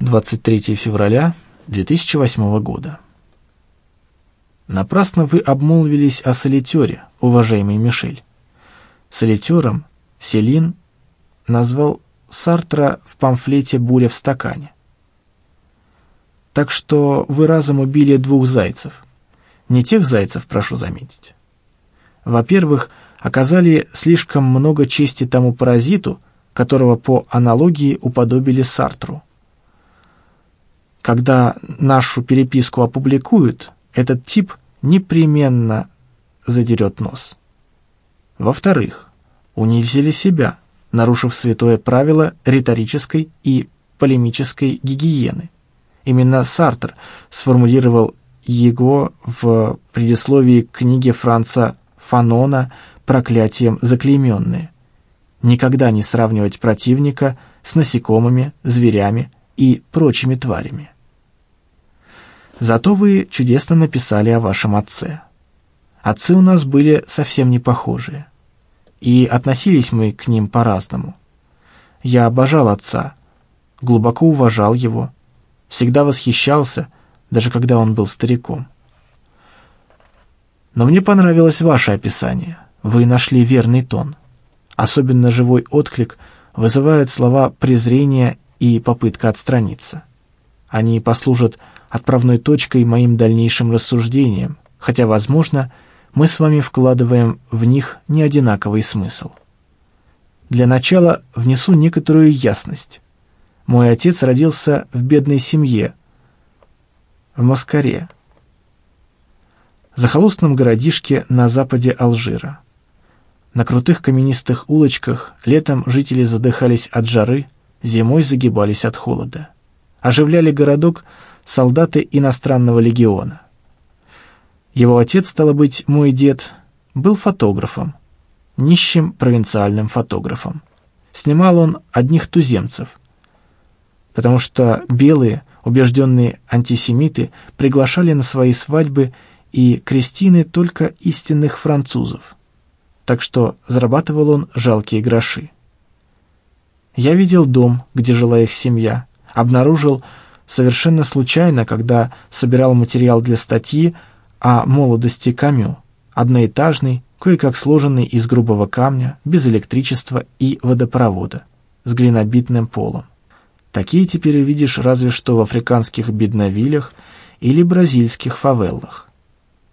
23 февраля 2008 года. Напрасно вы обмолвились о солитере, уважаемый Мишель. Солитером Селин назвал Сартра в памфлете «Буря в стакане». Так что вы разом убили двух зайцев. Не тех зайцев, прошу заметить. Во-первых, оказали слишком много чести тому паразиту, которого по аналогии уподобили Сартру. Когда нашу переписку опубликуют, этот тип непременно задерет нос. Во-вторых, унизили себя, нарушив святое правило риторической и полемической гигиены. Именно Сартр сформулировал его в предисловии к книге Франца Фанона «Проклятием заклейменные». Никогда не сравнивать противника с насекомыми, зверями и прочими тварями. Зато вы чудесно написали о вашем отце. Отцы у нас были совсем не похожие. И относились мы к ним по-разному. Я обожал отца, глубоко уважал его, всегда восхищался, даже когда он был стариком. Но мне понравилось ваше описание. Вы нашли верный тон. Особенно живой отклик вызывают слова презрения и попытка отстраниться. Они послужат отправной точкой моим дальнейшим рассуждениям, хотя, возможно, мы с вами вкладываем в них не одинаковый смысл. Для начала внесу некоторую ясность. Мой отец родился в бедной семье, в Маскаре, захолустном городишке на западе Алжира. На крутых каменистых улочках летом жители задыхались от жары, зимой загибались от холода. Оживляли городок солдаты иностранного легиона. Его отец, стало быть, мой дед, был фотографом, нищим провинциальным фотографом. Снимал он одних туземцев, потому что белые, убежденные антисемиты приглашали на свои свадьбы и крестины только истинных французов, так что зарабатывал он жалкие гроши. Я видел дом, где жила их семья, обнаружил, совершенно случайно, когда собирал материал для статьи о молодости Камю, одноэтажный, кое-как сложенный из грубого камня, без электричества и водопровода, с глинобитным полом. Такие теперь увидишь разве что в африканских бедновилях или бразильских фавеллах.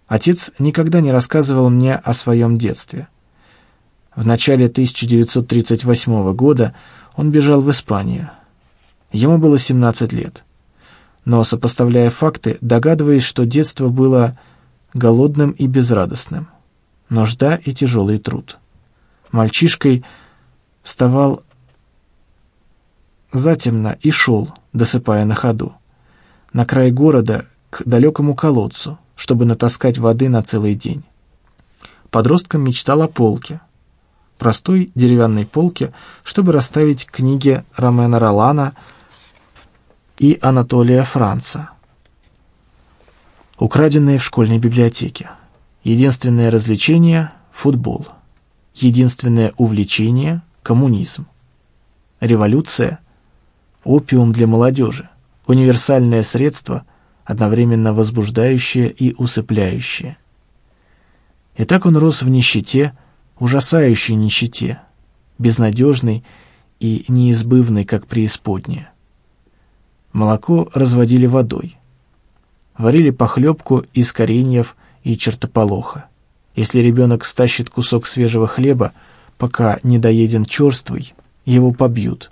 Отец никогда не рассказывал мне о своем детстве. В начале 1938 года он бежал в Испанию. Ему было 17 лет но, сопоставляя факты, догадываясь, что детство было голодным и безрадостным. Нужда и тяжелый труд. Мальчишкой вставал затемно и шел, досыпая на ходу. На край города, к далекому колодцу, чтобы натаскать воды на целый день. Подростком мечтал о полке. Простой деревянной полке, чтобы расставить книги Ромена Ролана – и Анатолия Франца, украденные в школьной библиотеке. Единственное развлечение – футбол. Единственное увлечение – коммунизм. Революция – опиум для молодежи, универсальное средство, одновременно возбуждающее и усыпляющее. И так он рос в нищете, ужасающей нищете, безнадежной и неизбывной, как преисподняя. Молоко разводили водой. Варили похлебку из кореньев и чертополоха. Если ребенок стащит кусок свежего хлеба, пока не доеден черствый, его побьют.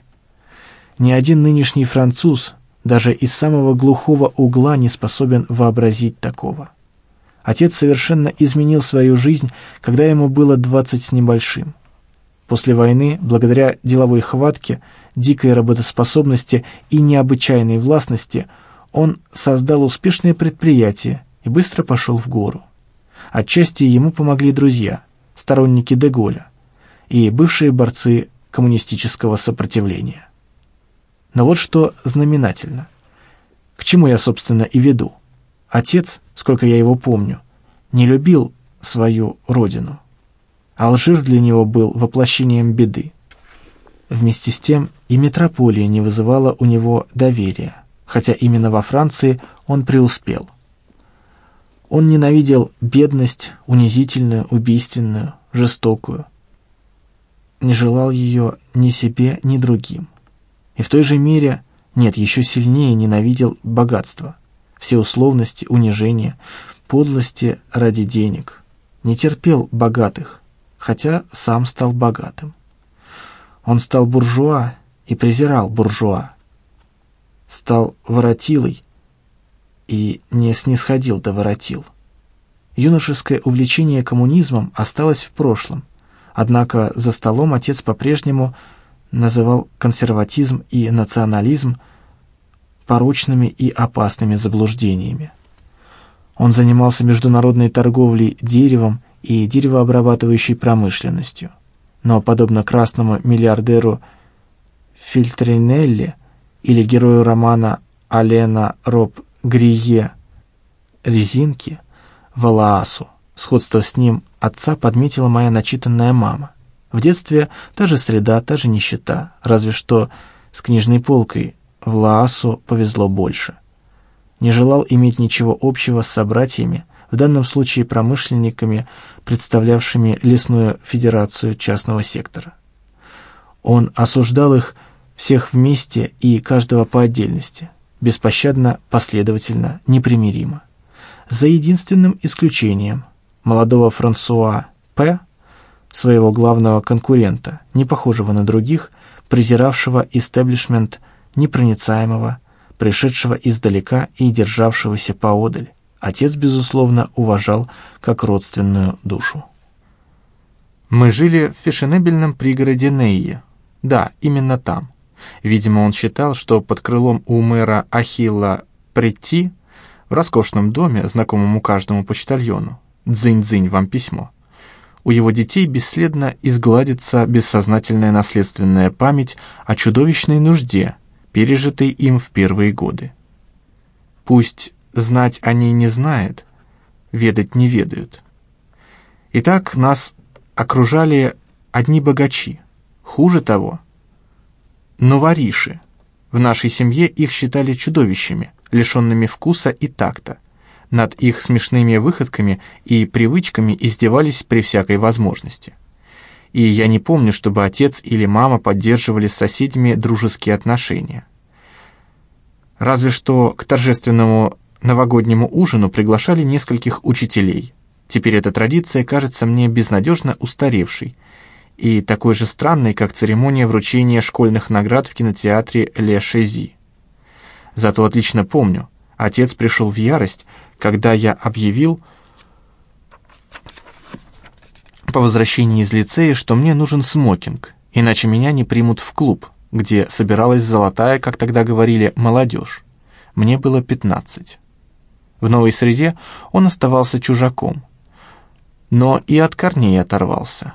Ни один нынешний француз даже из самого глухого угла не способен вообразить такого. Отец совершенно изменил свою жизнь, когда ему было двадцать с небольшим. После войны, благодаря деловой хватке, дикой работоспособности и необычайной властности, он создал успешное предприятие и быстро пошел в гору. Отчасти ему помогли друзья, сторонники Деголя и бывшие борцы коммунистического сопротивления. Но вот что знаменательно. К чему я, собственно, и веду. Отец, сколько я его помню, не любил свою родину. Алжир для него был воплощением беды. Вместе с тем и метрополия не вызывала у него доверия. хотя именно во Франции он преуспел. Он ненавидел бедность, унизительную, убийственную, жестокую. Не желал ее ни себе, ни другим. И в той же мере, нет, еще сильнее ненавидел богатство, все условности, унижения, подлости ради денег. Не терпел богатых, хотя сам стал богатым. Он стал буржуа и презирал буржуа. Стал воротилой и не снисходил до воротил. Юношеское увлечение коммунизмом осталось в прошлом, однако за столом отец по-прежнему называл консерватизм и национализм порочными и опасными заблуждениями. Он занимался международной торговлей деревом и деревообрабатывающей промышленностью. Но, подобно красному миллиардеру Фильтринелли или герою романа Алена Роб Грие «Резинки» Валаасу, сходство с ним отца подметила моя начитанная мама. В детстве та же среда, та же нищета, разве что с книжной полкой в Лаасу повезло больше. Не желал иметь ничего общего с собратьями, в данном случае промышленниками, представлявшими лесную федерацию частного сектора. Он осуждал их всех вместе и каждого по отдельности, беспощадно, последовательно, непримиримо. За единственным исключением молодого Франсуа П., своего главного конкурента, не похожего на других, презиравшего истеблишмент непроницаемого, пришедшего издалека и державшегося поодаль, отец, безусловно, уважал как родственную душу. Мы жили в фешенебельном пригороде Нейе. Да, именно там. Видимо, он считал, что под крылом у мэра Ахилла Претти в роскошном доме, знакомому каждому почтальону, «Дзынь-дзынь, вам письмо», у его детей бесследно изгладится бессознательная наследственная память о чудовищной нужде, пережитой им в первые годы. Пусть знать они не знают, ведать не ведают. Итак, нас окружали одни богачи, хуже того, новориши. В нашей семье их считали чудовищами, лишенными вкуса и такта, над их смешными выходками и привычками издевались при всякой возможности. И я не помню, чтобы отец или мама поддерживали с соседями дружеские отношения. Разве что к торжественному новогоднему ужину приглашали нескольких учителей. Теперь эта традиция кажется мне безнадежно устаревшей и такой же странной, как церемония вручения школьных наград в кинотеатре Ле Шези. Зато отлично помню, отец пришел в ярость, когда я объявил по возвращении из лицея, что мне нужен смокинг, иначе меня не примут в клуб, где собиралась золотая, как тогда говорили, молодежь. Мне было пятнадцать. В новой среде он оставался чужаком, но и от корней оторвался.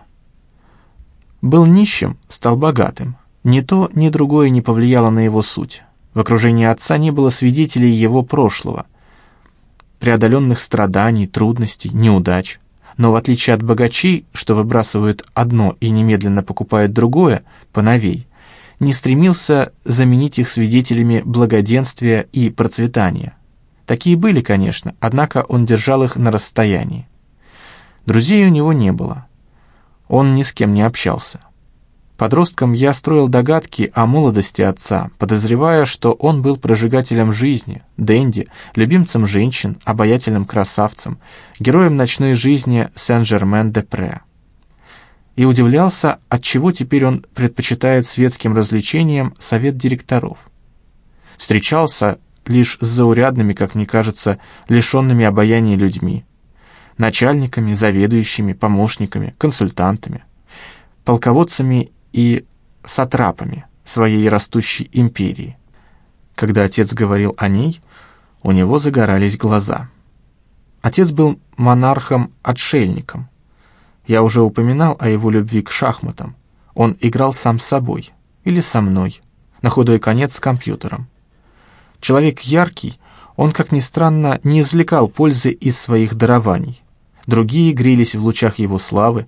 Был нищим, стал богатым. Ни то, ни другое не повлияло на его суть. В окружении отца не было свидетелей его прошлого — преодоленных страданий, трудностей, неудач. Но в отличие от богачей, что выбрасывают одно и немедленно покупают другое, поновей, не стремился заменить их свидетелями благоденствия и процветания. Такие были, конечно, однако он держал их на расстоянии. Друзей у него не было. Он ни с кем не общался. Подростком я строил догадки о молодости отца, подозревая, что он был прожигателем жизни, денди, любимцем женщин, обаятельным красавцем, героем ночной жизни Сен-Жермен-де-Пре. И удивлялся, отчего теперь он предпочитает светским развлечениям совет директоров. Встречался лишь с заурядными, как мне кажется, лишенными обаяния людьми, начальниками, заведующими, помощниками, консультантами, полководцами и сатрапами своей растущей империи. Когда отец говорил о ней, у него загорались глаза. Отец был монархом-отшельником. Я уже упоминал о его любви к шахматам. Он играл сам с собой или со мной, на худой конец с компьютером. Человек яркий, он, как ни странно, не извлекал пользы из своих дарований. Другие грелись в лучах его славы.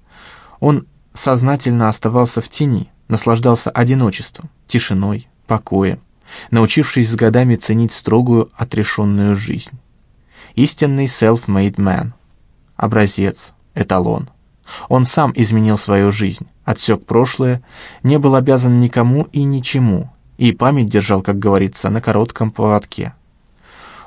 Он сознательно оставался в тени, наслаждался одиночеством, тишиной, покоем, научившись с годами ценить строгую отрешенную жизнь. Истинный self-made man, образец, эталон. Он сам изменил свою жизнь, отсек прошлое, не был обязан никому и ничему, и память держал, как говорится, на коротком поводке.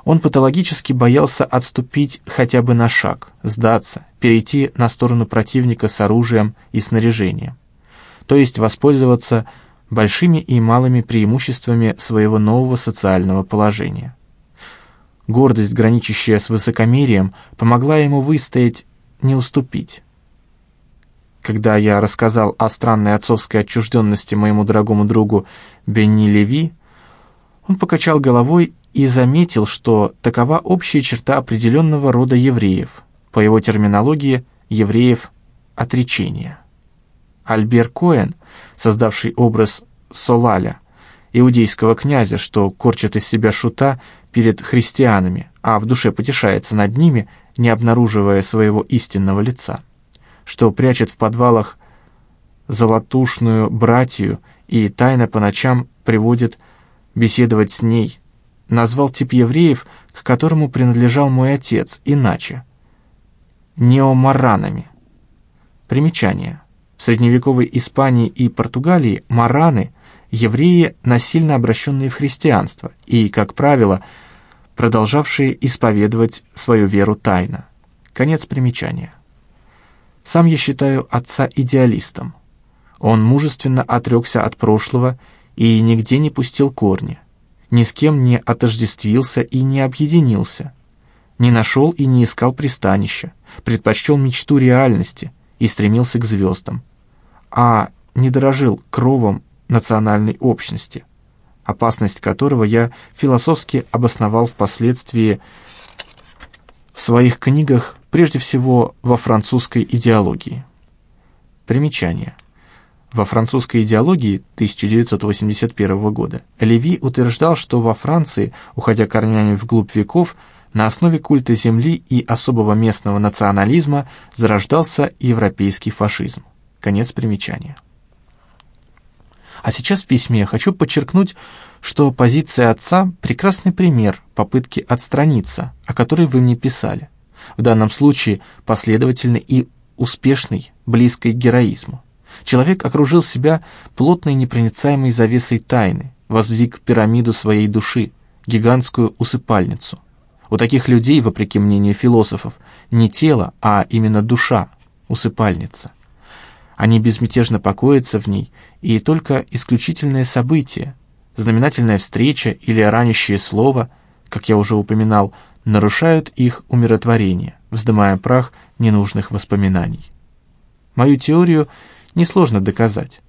Он патологически боялся отступить хотя бы на шаг, сдаться, перейти на сторону противника с оружием и снаряжением, то есть воспользоваться большими и малыми преимуществами своего нового социального положения. Гордость, граничащая с высокомерием, помогла ему выстоять, не уступить. Когда я рассказал о странной отцовской отчужденности моему дорогому другу Бенни Леви, он покачал головой и заметил, что такова общая черта определенного рода евреев, по его терминологии евреев отречения. Альбер Коэн, создавший образ Солаля, иудейского князя, что корчит из себя шута перед христианами, а в душе потешается над ними, не обнаруживая своего истинного лица, что прячет в подвалах золотушную братью и тайно по ночам приводит беседовать с ней, назвал тип евреев, к которому принадлежал мой отец, иначе. Неомаранами. Примечание. В средневековой Испании и Португалии мараны – евреи, насильно обращенные в христианство и, как правило, продолжавшие исповедовать свою веру тайно. Конец примечания. Сам я считаю отца идеалистом. Он мужественно отрекся от прошлого и нигде не пустил корни ни с кем не отождествился и не объединился, не нашел и не искал пристанища, предпочел мечту реальности и стремился к звездам, а не дорожил кровом национальной общности, опасность которого я философски обосновал впоследствии в своих книгах, прежде всего во французской идеологии. Примечание. Во французской идеологии 1981 года Леви утверждал, что во Франции, уходя корнями вглубь веков, на основе культа земли и особого местного национализма зарождался европейский фашизм. Конец примечания. А сейчас в письме я хочу подчеркнуть, что позиция отца – прекрасный пример попытки отстраниться, о которой вы мне писали. В данном случае последовательный и успешный, близкий к героизму. Человек окружил себя плотной непроницаемой завесой тайны, воздвиг пирамиду своей души, гигантскую усыпальницу. У таких людей, вопреки мнению философов, не тело, а именно душа, усыпальница. Они безмятежно покоятся в ней, и только исключительные события, знаменательная встреча или ранящее слово, как я уже упоминал, нарушают их умиротворение, вздымая прах ненужных воспоминаний. Мою теорию – несложно доказать.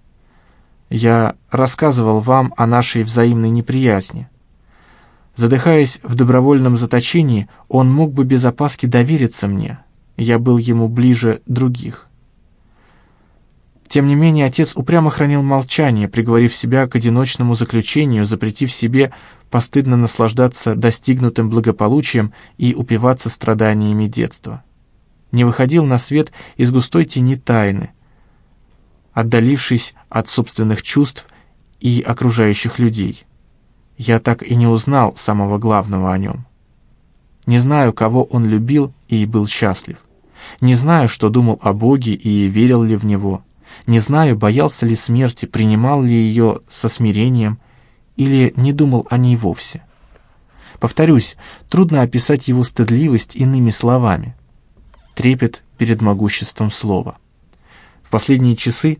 Я рассказывал вам о нашей взаимной неприязни. Задыхаясь в добровольном заточении, он мог бы без опаски довериться мне. Я был ему ближе других. Тем не менее, отец упрямо хранил молчание, приговорив себя к одиночному заключению, запретив себе постыдно наслаждаться достигнутым благополучием и упиваться страданиями детства. Не выходил на свет из густой тени тайны, отдалившись от собственных чувств и окружающих людей. Я так и не узнал самого главного о нем. Не знаю, кого он любил и был счастлив. Не знаю, что думал о Боге и верил ли в Него. Не знаю, боялся ли смерти, принимал ли ее со смирением или не думал о ней вовсе. Повторюсь, трудно описать его стыдливость иными словами. Трепет перед могуществом слова. Последние часы,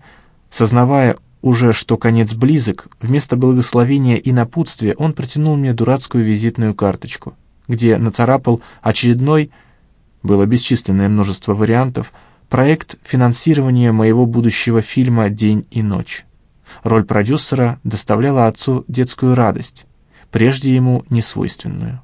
сознавая уже, что конец близок, вместо благословения и напутствия он протянул мне дурацкую визитную карточку, где нацарапал очередной, было бесчисленное множество вариантов, проект финансирования моего будущего фильма «День и ночь». Роль продюсера доставляла отцу детскую радость, прежде ему несвойственную.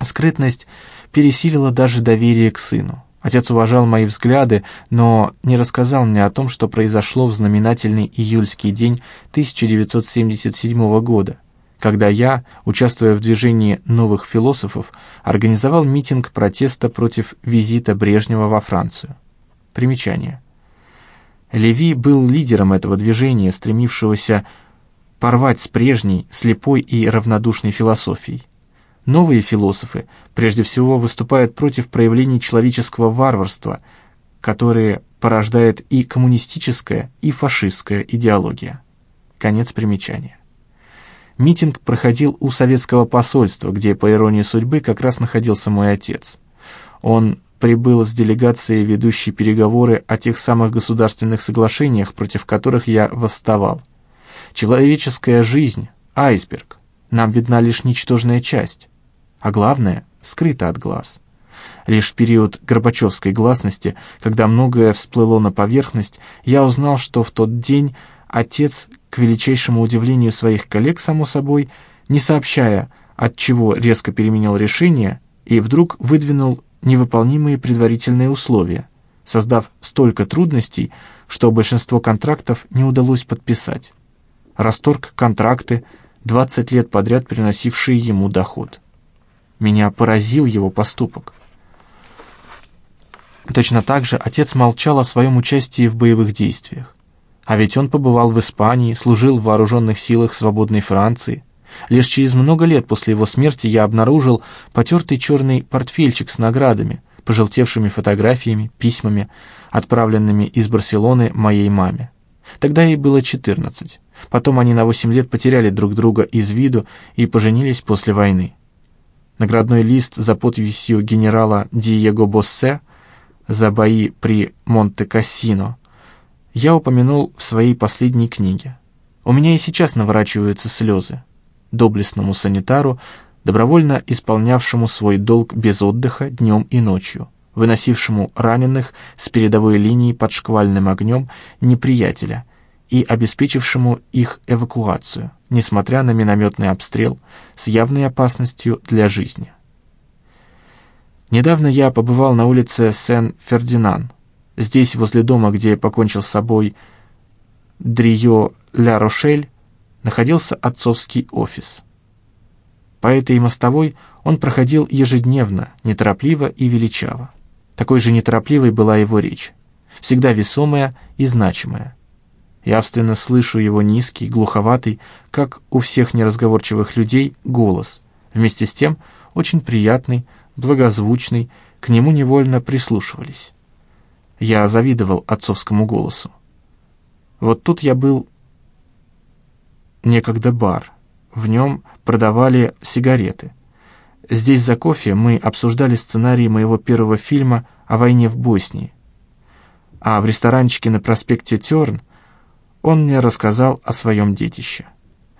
Скрытность пересилила даже доверие к сыну. Отец уважал мои взгляды, но не рассказал мне о том, что произошло в знаменательный июльский день 1977 года, когда я, участвуя в движении новых философов, организовал митинг протеста против визита Брежнева во Францию. Примечание. Леви был лидером этого движения, стремившегося порвать с прежней, слепой и равнодушной философией. Новые философы прежде всего выступают против проявлений человеческого варварства, которые порождает и коммунистическая, и фашистская идеология. Конец примечания. Митинг проходил у советского посольства, где, по иронии судьбы, как раз находился мой отец. Он прибыл с делегацией, ведущей переговоры о тех самых государственных соглашениях, против которых я восставал. Человеческая жизнь — айсберг. Нам видна лишь ничтожная часть. А главное — скрыта от глаз. Лишь в период Горбачевской гласности, когда многое всплыло на поверхность, я узнал, что в тот день отец, к величайшему удивлению своих коллег, само собой, не сообщая, от чего резко переменил решение, и вдруг выдвинул невыполнимые предварительные условия, создав столько трудностей, что большинство контрактов не удалось подписать. Расторг контракты, 20 лет подряд приносившие ему доход. Меня поразил его поступок. Точно так же отец молчал о своем участии в боевых действиях. А ведь он побывал в Испании, служил в вооруженных силах свободной Франции, Лишь через много лет после его смерти я обнаружил потертый черный портфельчик с наградами, пожелтевшими фотографиями, письмами, отправленными из Барселоны моей маме. Тогда ей было 14. Потом они на 8 лет потеряли друг друга из виду и поженились после войны. Наградной лист за подписью генерала Диего Боссе за бои при Монте-Кассино я упомянул в своей последней книге. У меня и сейчас наворачиваются слезы доблестному санитару, добровольно исполнявшему свой долг без отдыха днем и ночью, выносившему раненых с передовой линии под шквальным огнем неприятеля и обеспечившему их эвакуацию, несмотря на минометный обстрел с явной опасностью для жизни. Недавно я побывал на улице Сен-Фердинан, здесь, возле дома, где покончил с собой Дрио Ля Рошель, находился отцовский офис. По этой мостовой он проходил ежедневно, неторопливо и величаво. Такой же неторопливой была его речь, всегда весомая и значимая. Явственно слышу его низкий, глуховатый, как у всех неразговорчивых людей, голос, вместе с тем очень приятный, благозвучный, к нему невольно прислушивались. Я завидовал отцовскому голосу. Вот тут я был некогда бар. В нем продавали сигареты. Здесь за кофе мы обсуждали сценарий моего первого фильма о войне в Боснии. А в ресторанчике на проспекте Терн он мне рассказал о своем детище.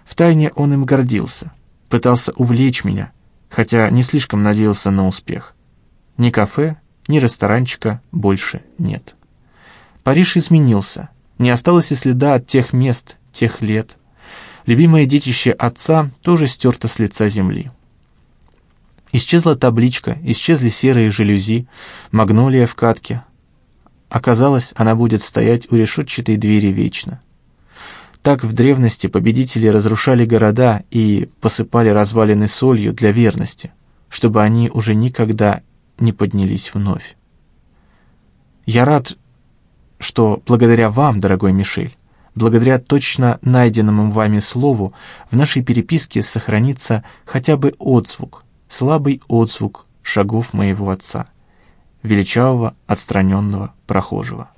Втайне он им гордился, пытался увлечь меня, хотя не слишком надеялся на успех. Ни кафе, ни ресторанчика больше нет. Париж изменился, не осталось и следа от тех мест, тех лет, любимое детище отца тоже стерто с лица земли. Исчезла табличка, исчезли серые жалюзи, магнолия в катке. Оказалось, она будет стоять у решетчатой двери вечно. Так в древности победители разрушали города и посыпали развалины солью для верности, чтобы они уже никогда не поднялись вновь. Я рад, что благодаря вам, дорогой Мишель, благодаря точно найденному вами слову, в нашей переписке сохранится хотя бы отзвук, слабый отзвук шагов моего отца, величавого, отстраненного прохожего.